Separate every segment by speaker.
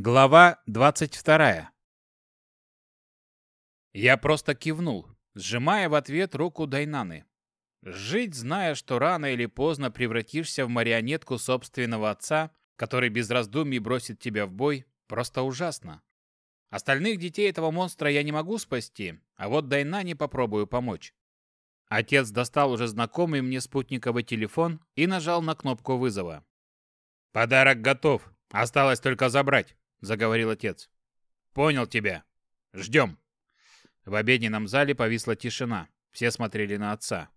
Speaker 1: Глава 22. Я просто кивнул, сжимая в ответ руку Дайнаны. Жить, зная, что рано или поздно превратишься в марионетку собственного отца, который без раздумий бросит тебя в бой, просто ужасно. Остальных детей этого монстра я не могу спасти, а вот Дайнане попробую помочь. Отец достал уже знакомый мне спутниковый телефон и нажал на кнопку вызова. «Подарок готов, осталось только забрать» заговорил отец. Понял тебя. Ждем. В обеденном зале повисла тишина. Все смотрели на отца.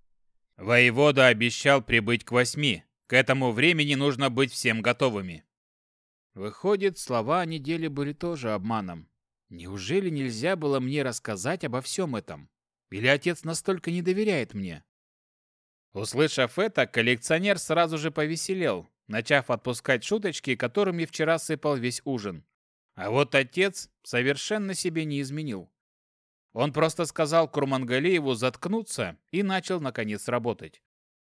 Speaker 1: Воевода обещал прибыть к восьми. К этому времени нужно быть всем готовыми. Выходит, слова о неделе были тоже обманом. Неужели нельзя было мне рассказать обо всем этом? Или отец настолько не доверяет мне? Услышав это, коллекционер сразу же повеселел, начав отпускать шуточки, которыми вчера сыпал весь ужин. А вот отец совершенно себе не изменил. Он просто сказал Курмангалееву заткнуться и начал, наконец, работать.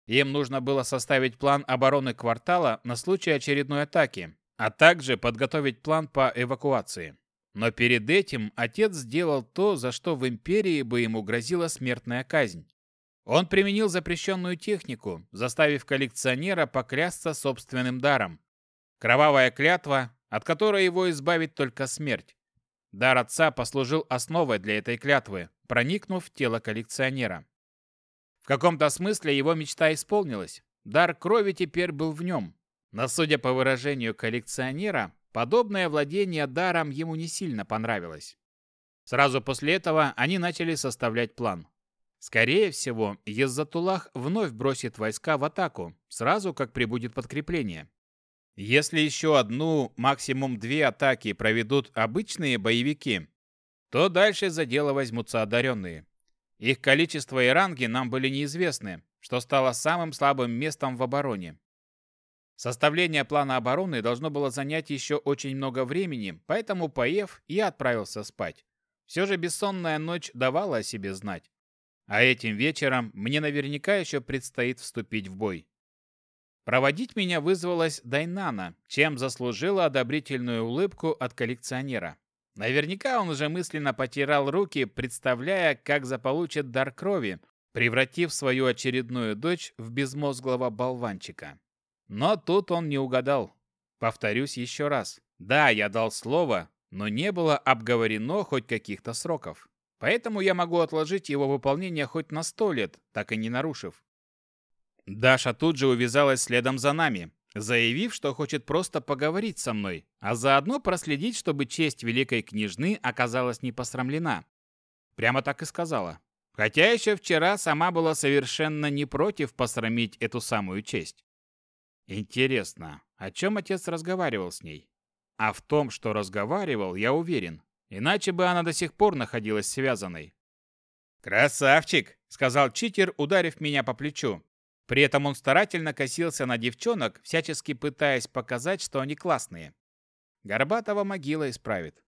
Speaker 1: Им нужно было составить план обороны квартала на случай очередной атаки, а также подготовить план по эвакуации. Но перед этим отец сделал то, за что в империи бы ему грозила смертная казнь. Он применил запрещенную технику, заставив коллекционера поклясться собственным даром. Кровавая клятва от которой его избавит только смерть. Дар отца послужил основой для этой клятвы, проникнув в тело коллекционера. В каком-то смысле его мечта исполнилась. Дар крови теперь был в нем. Но, судя по выражению коллекционера, подобное владение даром ему не сильно понравилось. Сразу после этого они начали составлять план. Скорее всего, Еззатулах вновь бросит войска в атаку, сразу как прибудет подкрепление. Если еще одну, максимум две атаки проведут обычные боевики, то дальше за дело возьмутся одаренные. Их количество и ранги нам были неизвестны, что стало самым слабым местом в обороне. Составление плана обороны должно было занять еще очень много времени, поэтому, поев, я отправился спать. Все же бессонная ночь давала о себе знать. А этим вечером мне наверняка еще предстоит вступить в бой. Проводить меня вызвалась Дайнана, чем заслужила одобрительную улыбку от коллекционера. Наверняка он уже мысленно потирал руки, представляя, как заполучит дар крови, превратив свою очередную дочь в безмозглого болванчика. Но тут он не угадал. Повторюсь еще раз. Да, я дал слово, но не было обговорено хоть каких-то сроков. Поэтому я могу отложить его выполнение хоть на сто лет, так и не нарушив. Даша тут же увязалась следом за нами, заявив, что хочет просто поговорить со мной, а заодно проследить, чтобы честь великой княжны оказалась не посрамлена. Прямо так и сказала. Хотя еще вчера сама была совершенно не против посрамить эту самую честь. Интересно, о чем отец разговаривал с ней? А в том, что разговаривал, я уверен. Иначе бы она до сих пор находилась связанной. «Красавчик!» — сказал читер, ударив меня по плечу. При этом он старательно косился на девчонок, всячески пытаясь показать, что они классные. Горбатова могила исправит.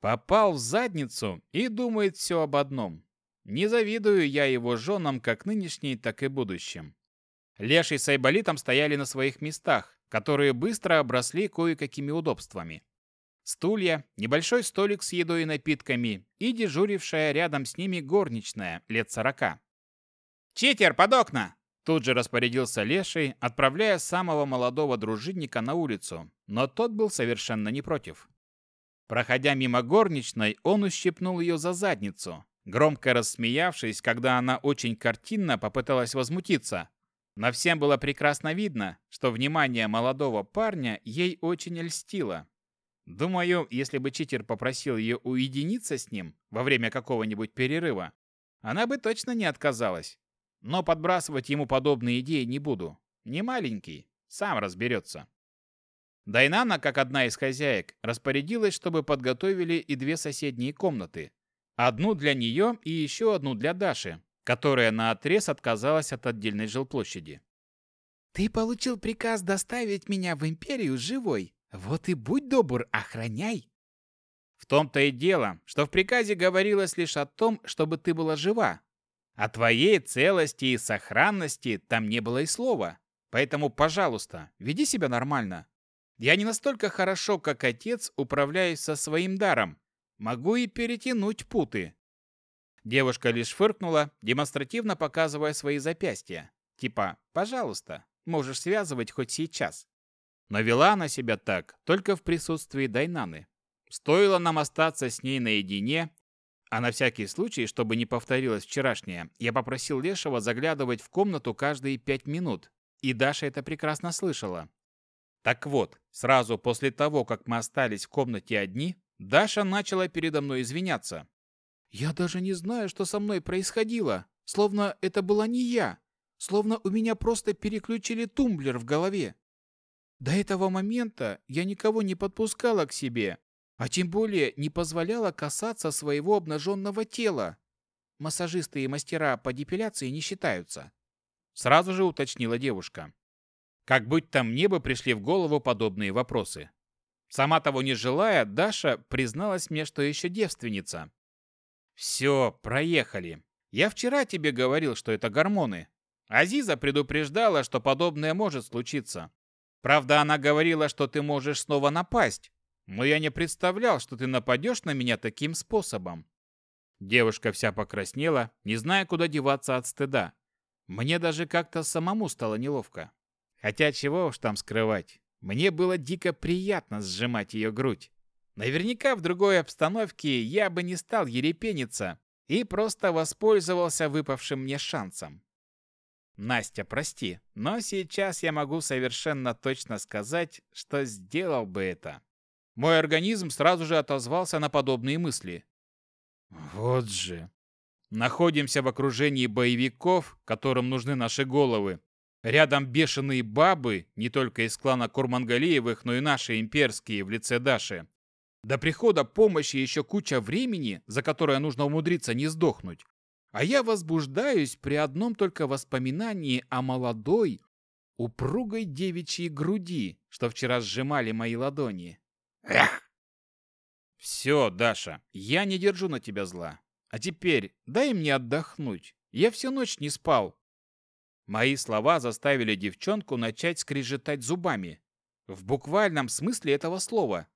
Speaker 1: Попал в задницу и думает все об одном. Не завидую я его женам, как нынешней, так и будущим. Леший с Айболитом стояли на своих местах, которые быстро обросли кое-какими удобствами. Стулья, небольшой столик с едой и напитками и дежурившая рядом с ними горничная лет сорока. «Читер, под окна!» Тут же распорядился Леший, отправляя самого молодого дружинника на улицу, но тот был совершенно не против. Проходя мимо горничной, он ущипнул ее за задницу, громко рассмеявшись, когда она очень картинно попыталась возмутиться. Но всем было прекрасно видно, что внимание молодого парня ей очень льстило. Думаю, если бы читер попросил ее уединиться с ним во время какого-нибудь перерыва, она бы точно не отказалась. Но подбрасывать ему подобные идеи не буду. Не маленький, сам разберется. Дайнана, как одна из хозяек, распорядилась, чтобы подготовили и две соседние комнаты. Одну для нее и еще одну для Даши, которая наотрез отказалась от отдельной жилплощади. «Ты получил приказ доставить меня в Империю живой. Вот и будь добр, охраняй!» В том-то и дело, что в приказе говорилось лишь о том, чтобы ты была жива, а О твоей целости и сохранности там не было и слова. Поэтому, пожалуйста, веди себя нормально. Я не настолько хорошо, как отец, управляюсь со своим даром. Могу и перетянуть путы. Девушка лишь фыркнула, демонстративно показывая свои запястья. Типа, пожалуйста, можешь связывать хоть сейчас. Но вела она себя так только в присутствии Дайнаны. Стоило нам остаться с ней наедине, а на всякий случай, чтобы не повторилось вчерашнее, я попросил Лешего заглядывать в комнату каждые пять минут. И Даша это прекрасно слышала. Так вот, сразу после того, как мы остались в комнате одни, Даша начала передо мной извиняться. «Я даже не знаю, что со мной происходило. Словно это была не я. Словно у меня просто переключили тумблер в голове. До этого момента я никого не подпускала к себе, а тем более не позволяла касаться своего обнаженного тела. Массажисты и мастера по депиляции не считаются. Сразу же уточнила девушка. Как будто мне бы пришли в голову подобные вопросы. Сама того не желая, Даша призналась мне, что еще девственница. «Все, проехали. Я вчера тебе говорил, что это гормоны. Азиза предупреждала, что подобное может случиться. Правда, она говорила, что ты можешь снова напасть но я не представлял, что ты нападешь на меня таким способом». Девушка вся покраснела, не зная, куда деваться от стыда. Мне даже как-то самому стало неловко. Хотя чего уж там скрывать. Мне было дико приятно сжимать ее грудь. Наверняка в другой обстановке я бы не стал ерепениться и просто воспользовался выпавшим мне шансом. Настя, прости, но сейчас я могу совершенно точно сказать, что сделал бы это. Мой организм сразу же отозвался на подобные мысли. Вот же. Находимся в окружении боевиков, которым нужны наши головы. Рядом бешеные бабы, не только из клана Курмангалиевых, но и наши имперские в лице Даши. До прихода помощи еще куча времени, за которое нужно умудриться не сдохнуть. А я возбуждаюсь при одном только воспоминании о молодой, упругой девичьей груди, что вчера сжимали мои ладони. Эх! Все, Даша, я не держу на тебя зла. А теперь дай мне отдохнуть. Я всю ночь не спал. Мои слова заставили девчонку начать скрежетать зубами. В буквальном смысле этого слова.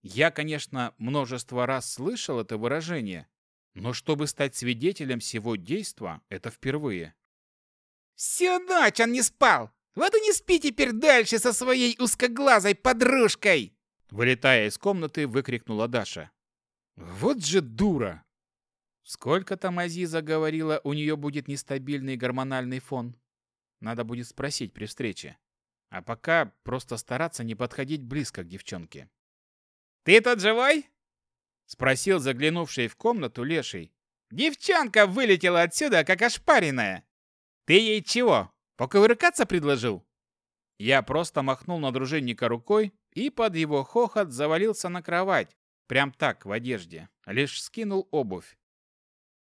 Speaker 1: Я, конечно, множество раз слышал это выражение, но чтобы стать свидетелем всего действа, это впервые.
Speaker 2: «Всю ночь он не спал! Вот и не спи теперь дальше со своей узкоглазой подружкой!»
Speaker 1: Вылетая из комнаты, выкрикнула Даша. «Вот же дура!» Сколько там Азиза говорила, у нее будет нестабильный гормональный фон? Надо будет спросить при встрече. А пока просто стараться не подходить близко к девчонке.
Speaker 2: «Ты тут живой?»
Speaker 1: — спросил заглянувший в комнату леший.
Speaker 2: «Девчонка вылетела отсюда, как ошпаренная! Ты ей чего, покувыркаться предложил?»
Speaker 1: Я просто махнул на дружинника рукой, и под его хохот завалился на кровать, прям так, в одежде, лишь скинул обувь.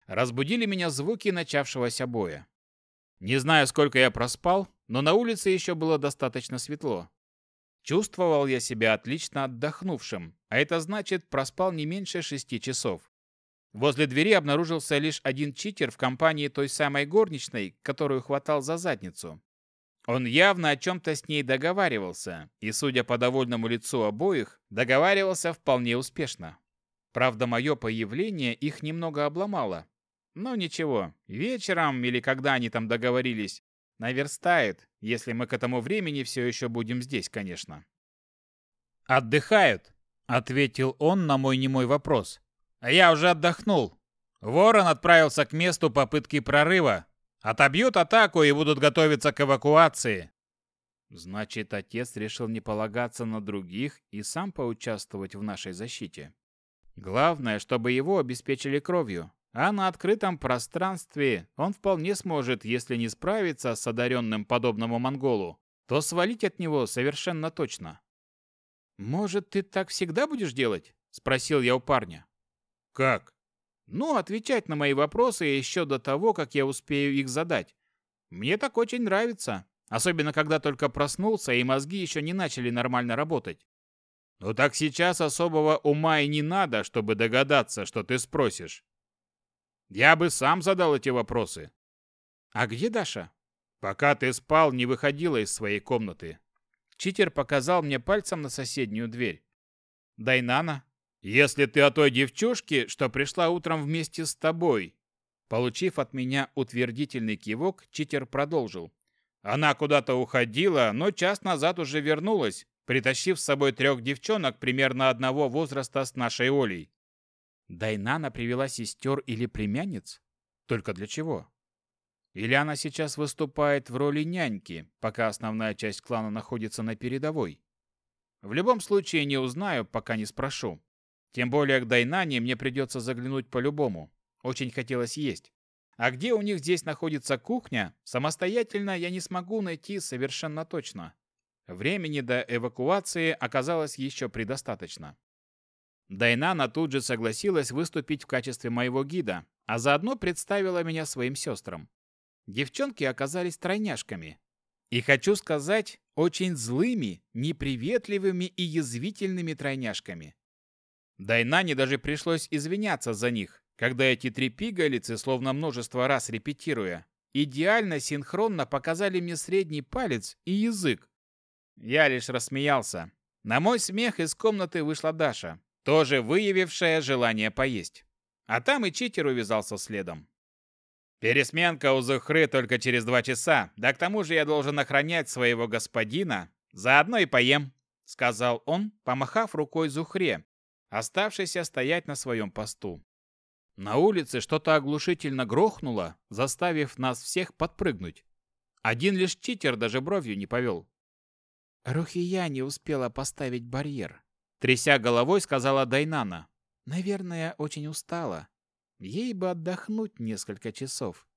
Speaker 1: Разбудили меня звуки начавшегося боя. Не знаю, сколько я проспал, но на улице еще было достаточно светло. Чувствовал я себя отлично отдохнувшим, а это значит, проспал не меньше шести часов. Возле двери обнаружился лишь один читер в компании той самой горничной, которую хватал за задницу. Он явно о чем-то с ней договаривался, и, судя по довольному лицу обоих, договаривался вполне успешно. Правда, мое появление их немного обломало. Но ничего, вечером или когда они там договорились, наверстает, если мы к этому времени все еще будем здесь, конечно. «Отдыхают», — ответил он на мой немой вопрос. «Я уже отдохнул. Ворон отправился к месту попытки прорыва, Отобьют атаку и будут готовиться к эвакуации. Значит, отец решил не полагаться на других и сам поучаствовать в нашей защите. Главное, чтобы его обеспечили кровью. А на открытом пространстве он вполне сможет, если не справиться с одаренным подобному монголу, то свалить от него совершенно точно. «Может, ты так всегда будешь делать?» – спросил я у парня. «Как?» Ну, отвечать на мои вопросы еще до того, как я успею их задать. Мне так очень нравится, особенно когда только проснулся и мозги еще не начали нормально работать. Ну так сейчас особого ума и не надо, чтобы догадаться, что ты спросишь. Я бы сам задал эти вопросы. А где Даша? Пока ты спал, не выходила из своей комнаты. Читер показал мне пальцем на соседнюю дверь. Дайнана, если ты о той девчушке, что пришла утром вместе с тобой. Получив от меня утвердительный кивок, читер продолжил. Она куда-то уходила, но час назад уже вернулась, притащив с собой трех девчонок примерно одного возраста с нашей Олей. Дайнана привела сестер или племянниц? Только для чего? Или она сейчас выступает в роли няньки, пока основная часть клана находится на передовой? В любом случае не узнаю, пока не спрошу. Тем более к Дайнане мне придется заглянуть по-любому. Очень хотелось есть. А где у них здесь находится кухня, самостоятельно я не смогу найти совершенно точно. Времени до эвакуации оказалось еще предостаточно. Дайнана тут же согласилась выступить в качестве моего гида, а заодно представила меня своим сестрам. Девчонки оказались тройняшками. И хочу сказать, очень злыми, неприветливыми и язвительными тройняшками. Да и даже пришлось извиняться за них, когда эти три пигалицы, словно множество раз репетируя, идеально синхронно показали мне средний палец и язык. Я лишь рассмеялся. На мой смех из комнаты вышла Даша, тоже выявившая желание поесть. А там и читер увязался следом. Пересменка у Зухры только через два часа, да к тому же я должен охранять своего господина, заодно и поем, сказал он, помахав рукой Зухре, оставшийся стоять на своем посту. На улице что-то оглушительно грохнуло, заставив нас всех подпрыгнуть. Один лишь читер даже бровью не повел. «Рухия не успела поставить барьер», — тряся головой сказала Дайнана. «Наверное, очень устала. Ей бы отдохнуть несколько часов».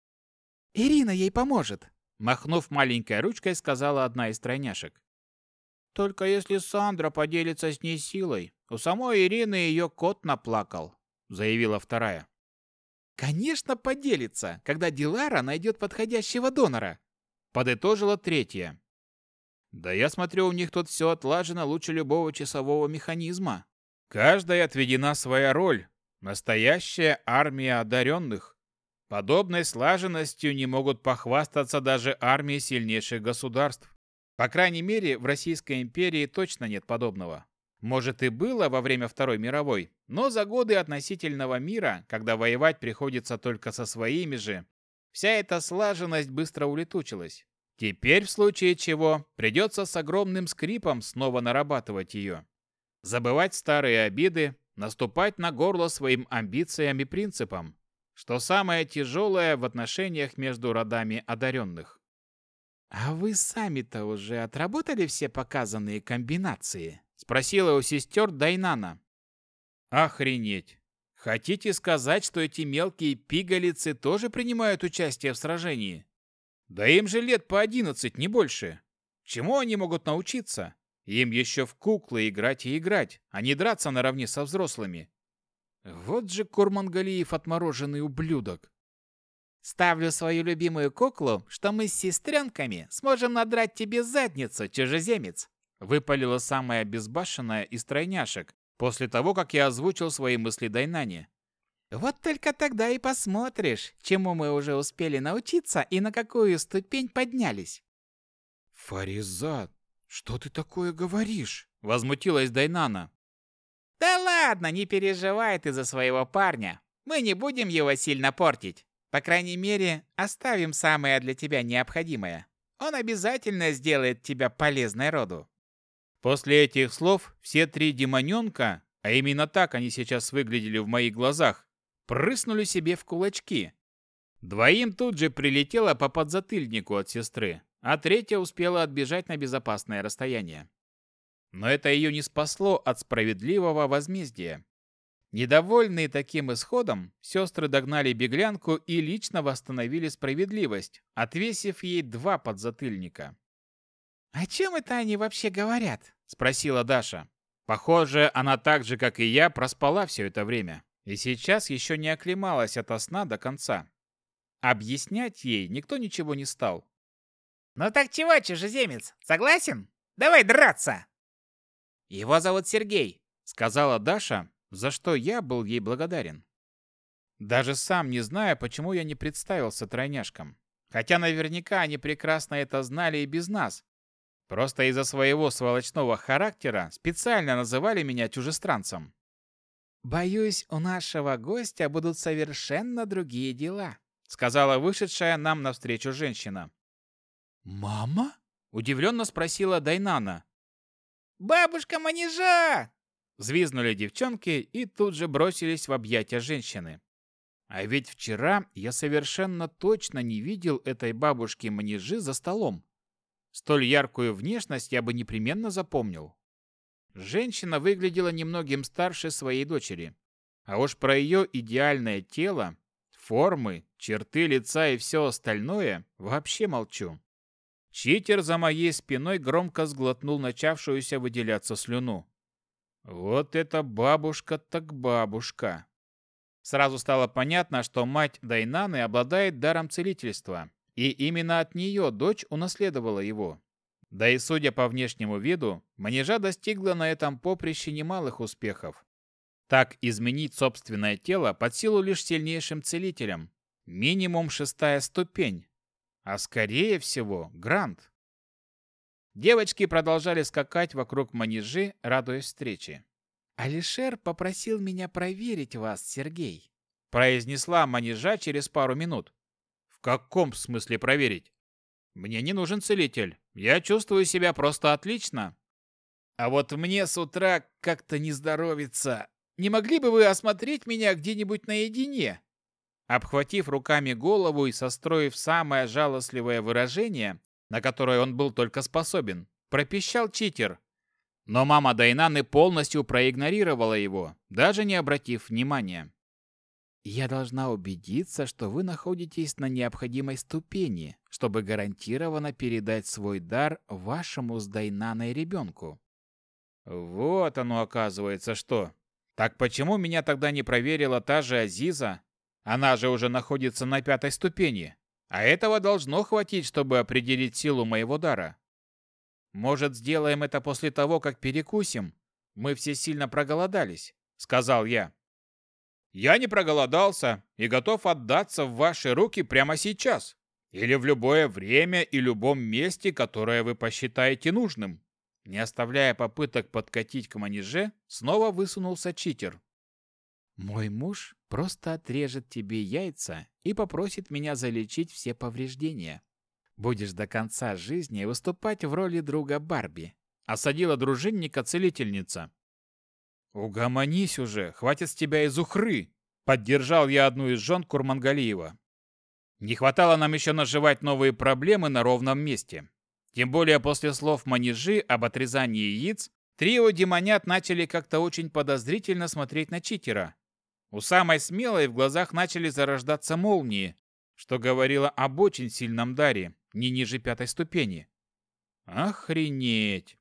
Speaker 1: «Ирина ей поможет», — махнув маленькой ручкой, сказала одна из тройняшек. «Только если Сандра поделится с ней силой», у самой Ирины ее кот наплакал», — заявила вторая. «Конечно поделится, когда Дилара найдет подходящего донора», — подытожила третья. «Да я смотрю, у них тут все отлажено лучше любого часового механизма. Каждая отведена своя роль, настоящая армия одаренных. Подобной слаженностью не могут похвастаться даже армии сильнейших государств. По крайней мере, в Российской империи точно нет подобного». Может и было во время Второй мировой, но за годы относительного мира, когда воевать приходится только со своими же, вся эта слаженность быстро улетучилась. Теперь, в случае чего, придется с огромным скрипом снова нарабатывать ее. Забывать старые обиды, наступать на горло своим амбициям и принципам, что самое тяжелое в отношениях между родами одаренных. «А вы сами-то уже отработали все показанные комбинации?» Спросила у сестер Дайнана. Охренеть! Хотите сказать, что эти мелкие пигалицы тоже принимают участие в сражении? Да им же лет по одиннадцать, не больше. Чему они могут научиться? Им еще в куклы играть и играть, а не драться наравне со взрослыми. Вот же Курмангалиев отмороженный ублюдок. Ставлю свою любимую куклу, что мы с сестренками сможем надрать тебе задницу, чужеземец выпалила самая безбашенная из тройняшек после того, как я озвучил свои мысли Дайнане. «Вот только тогда и посмотришь, чему мы уже успели научиться и на какую ступень поднялись». «Фаризат, что ты такое говоришь?» – возмутилась Дайнана. «Да ладно, не переживай ты за своего парня. Мы не будем его сильно портить. По крайней мере, оставим самое для тебя необходимое. Он обязательно сделает тебя полезной роду». После этих слов все три демоненка, а именно так они сейчас выглядели в моих глазах, прыснули себе в кулачки. Двоим тут же прилетело по подзатыльнику от сестры, а третья успела отбежать на безопасное расстояние. Но это ее не спасло от справедливого возмездия. Недовольные таким исходом, сестры догнали беглянку и лично восстановили справедливость, отвесив ей два подзатыльника. «О чем это они вообще говорят?» – спросила Даша. Похоже, она так же, как и я, проспала все это время. И сейчас еще не оклемалась от сна до конца. Объяснять ей никто ничего не стал.
Speaker 2: «Ну так чего, чужеземец, согласен? Давай драться!»
Speaker 1: «Его зовут Сергей», — сказала Даша, за что я был ей благодарен. Даже сам не знаю, почему я не представился тройняшкам. Хотя наверняка они прекрасно это знали и без нас, Просто из-за своего сволочного характера специально называли меня чужестранцем.
Speaker 2: «Боюсь, у нашего гостя будут совершенно другие дела»,
Speaker 1: сказала вышедшая нам навстречу женщина.
Speaker 2: «Мама?»
Speaker 1: – удивленно спросила Дайнана.
Speaker 2: «Бабушка Манежа!»
Speaker 1: Взвизнули девчонки и тут же бросились в объятия женщины. А ведь вчера я совершенно точно не видел этой бабушки Манежи за столом. Столь яркую внешность я бы непременно запомнил. Женщина выглядела немногим старше своей дочери. А уж про ее идеальное тело, формы, черты лица и все остальное вообще молчу. Читер за моей спиной громко сглотнул начавшуюся выделяться слюну. Вот это бабушка так бабушка. Сразу стало понятно, что мать Дайнаны обладает даром целительства. И именно от нее дочь унаследовала его. Да и судя по внешнему виду, манежа достигла на этом поприще немалых успехов. Так изменить собственное тело под силу лишь сильнейшим целителям. Минимум шестая ступень. А скорее всего, грант. Девочки продолжали скакать вокруг манежи, радуясь встрече.
Speaker 2: «Алишер попросил меня проверить вас, Сергей»,
Speaker 1: произнесла манежа через пару минут каком смысле проверить? Мне не нужен целитель. Я чувствую себя просто отлично. А вот мне с утра как-то не здоровится. Не могли бы вы осмотреть меня где-нибудь наедине? Обхватив руками голову и состроив самое жалостливое выражение, на которое он был только способен, пропищал читер. Но мама Дайнаны полностью проигнорировала его, даже не обратив внимания.
Speaker 2: Я должна убедиться, что вы находитесь на необходимой ступени, чтобы гарантированно передать свой дар вашему с Дайнаной ребенку».
Speaker 1: «Вот оно оказывается что! Так почему меня тогда не проверила та же Азиза? Она же уже находится на пятой ступени, а этого должно хватить, чтобы определить силу моего дара. Может, сделаем это после того, как перекусим? Мы все сильно проголодались», — сказал я. Я не проголодался и готов отдаться в ваши руки прямо сейчас или в любое время и любом месте, которое вы посчитаете нужным. Не оставляя попыток подкатить к маниже, снова высунулся читер.
Speaker 2: Мой муж просто отрежет тебе яйца и попросит меня залечить все повреждения. Будешь до конца жизни выступать в роли друга Барби.
Speaker 1: Осадила дружинника целительница. «Угомонись уже, хватит с тебя из ухры!» — поддержал я одну из жен Курмангалиева. Не хватало нам еще наживать новые проблемы на ровном месте. Тем более после слов манежи об отрезании яиц, трио демонят начали как-то очень подозрительно смотреть на читера. У самой смелой в глазах начали зарождаться молнии, что говорило об очень сильном даре, не ниже пятой ступени. Охренеть!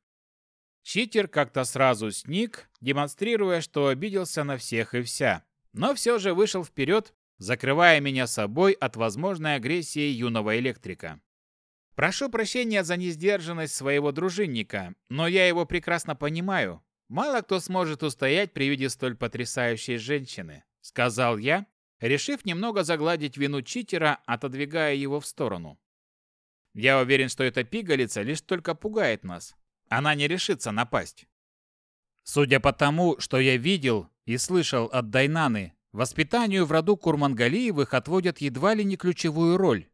Speaker 1: Читер как-то сразу сник, демонстрируя, что обиделся на всех и вся. Но все же вышел вперед, закрывая меня собой от возможной агрессии юного электрика. Прошу прощения за несдержанность своего дружинника, но я его прекрасно понимаю. Мало кто сможет устоять при виде столь потрясающей женщины, сказал я, решив немного загладить вину читера, отодвигая его в сторону. Я уверен, что эта пигалица лишь только пугает нас, она не решится напасть. Судя по тому, что я видел и слышал от Дайнаны, воспитанию в роду Курмангалиевых отводят едва ли не ключевую роль.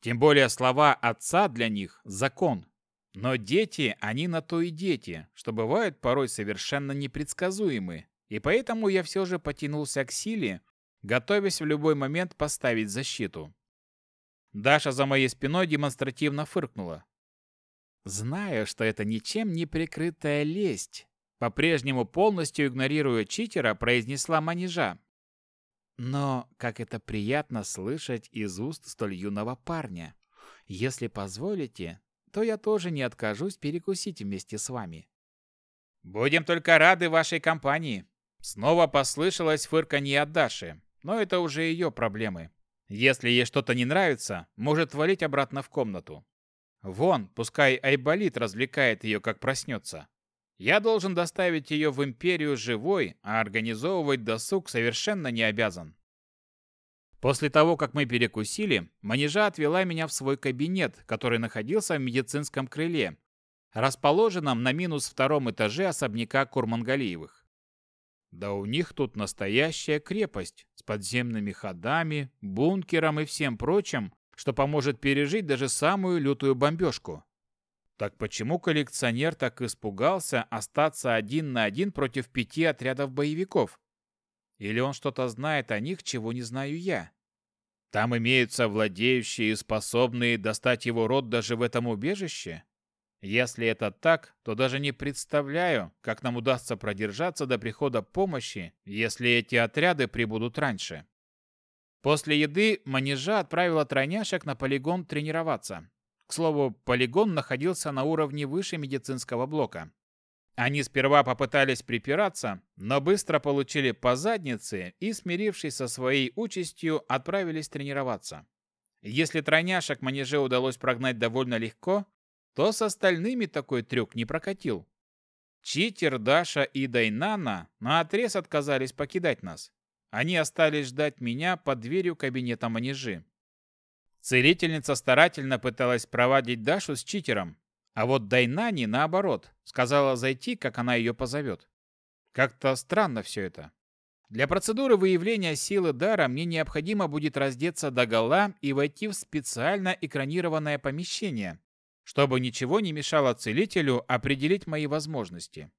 Speaker 1: Тем более слова отца для них – закон. Но дети, они на то и дети, что бывают порой совершенно непредсказуемы. И поэтому я все же потянулся к силе, готовясь в любой момент поставить защиту. Даша за моей спиной демонстративно фыркнула.
Speaker 2: Зная, что это ничем не прикрытая лесть,
Speaker 1: по-прежнему полностью игнорируя читера, произнесла манежа.
Speaker 2: Но как это приятно слышать из уст столь юного парня. Если позволите, то я тоже не откажусь перекусить вместе с вами.
Speaker 1: Будем только рады вашей компании. Снова послышалось фырканье от Даши, но это уже ее проблемы. Если ей что-то не нравится, может валить обратно в комнату. Вон, пускай Айболит развлекает ее, как проснется. Я должен доставить ее в империю живой, а организовывать досуг совершенно не обязан. После того, как мы перекусили, манежа отвела меня в свой кабинет, который находился в медицинском крыле, расположенном на минус втором этаже особняка Курмангалиевых. Да у них тут настоящая крепость с подземными ходами, бункером и всем прочим, что поможет пережить даже самую лютую бомбежку. Так почему коллекционер так испугался остаться один на один против пяти отрядов боевиков? Или он что-то знает о них, чего не знаю я? Там имеются владеющие и способные достать его род даже в этом убежище? Если это так, то даже не представляю, как нам удастся продержаться до прихода помощи, если эти отряды прибудут раньше. После еды Манежа отправила тройняшек на полигон тренироваться. К слову, полигон находился на уровне выше медицинского блока. Они сперва попытались припираться, но быстро получили по заднице и, смирившись со своей участью, отправились тренироваться. Если тройняшек Манеже удалось прогнать довольно легко, то с остальными такой трюк не прокатил. Читер, Даша и Дайнана наотрез отказались покидать нас. Они остались ждать меня под дверью кабинета манежи. Целительница старательно пыталась проводить Дашу с читером, а вот Дайнани, наоборот, сказала зайти, как она ее позовет. Как-то странно все это. Для процедуры выявления силы дара мне необходимо будет раздеться до гола и войти в специально экранированное помещение, чтобы ничего не мешало целителю определить мои возможности.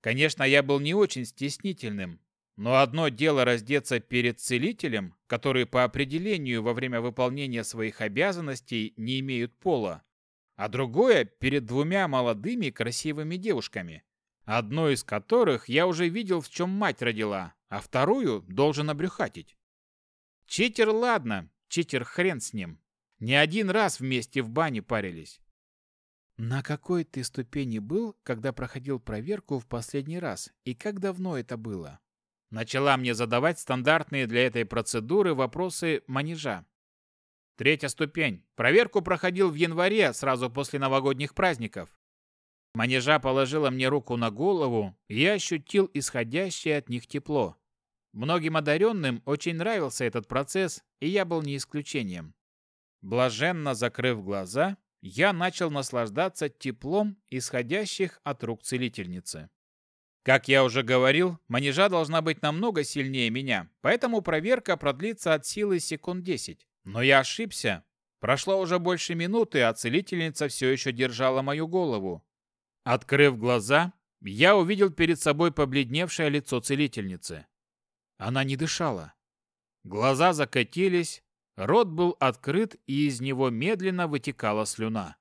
Speaker 1: Конечно, я был не очень стеснительным, но одно дело раздеться перед целителем, который по определению во время выполнения своих обязанностей не имеют пола, а другое перед двумя молодыми красивыми девушками, одной из которых я уже видел, в чем мать родила, а вторую должен обрюхатить. Читер ладно, читер хрен с ним. Не один раз вместе в бане парились.
Speaker 2: На какой ты ступени был, когда проходил проверку в последний раз, и как давно это было?
Speaker 1: начала мне задавать стандартные для этой процедуры вопросы манежа. Третья ступень. Проверку проходил в январе, сразу после новогодних праздников. Манежа положила мне руку на голову, и я ощутил исходящее от них тепло. Многим одаренным очень нравился этот процесс, и я был не исключением. Блаженно закрыв глаза, я начал наслаждаться теплом, исходящих от рук целительницы. Как я уже говорил, манежа должна быть намного сильнее меня, поэтому проверка продлится от силы секунд 10. Но я ошибся. Прошло уже больше минуты, а целительница все еще держала мою голову. Открыв глаза, я увидел перед собой побледневшее лицо целительницы. Она не дышала. Глаза закатились, рот был открыт, и из него медленно вытекала слюна.